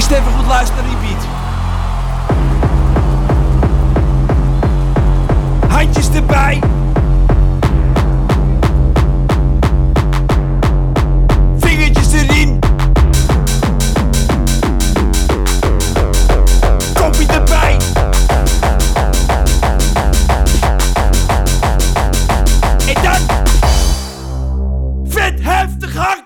Eerst even goed luisteren naar die beat. Handjes erbij. Vingertjes erin. Kopje erbij. En dan vet heftig hakken!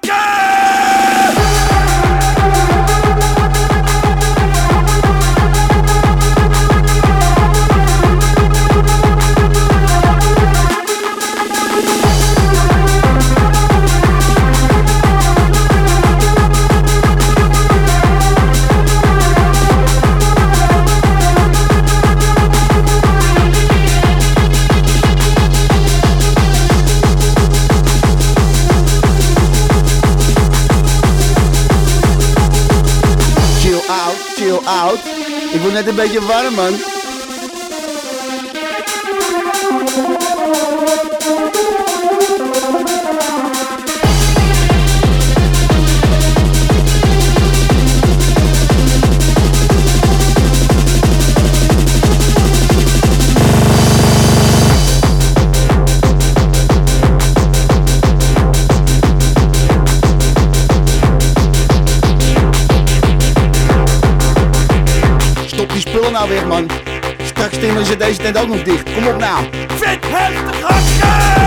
Out. Ik word net een beetje warm, man. Nou weg, man. Straks timmeren ze deze tent ook nog dicht. Kom op nou. Vet heftig hakken!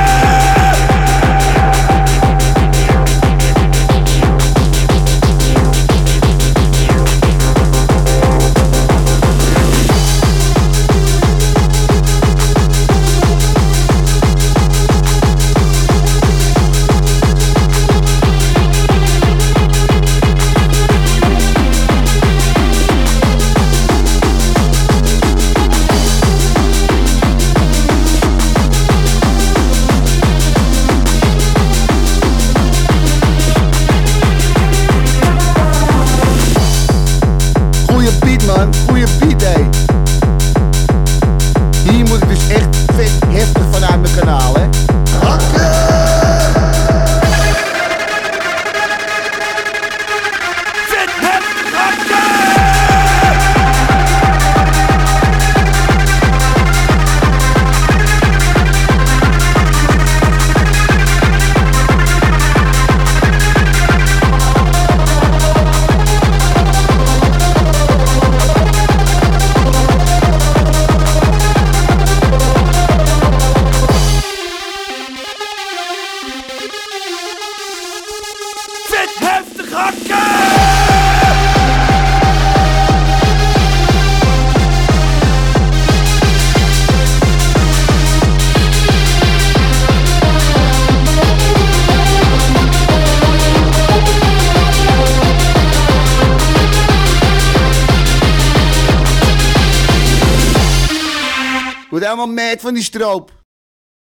Word helemaal mad van die stroop.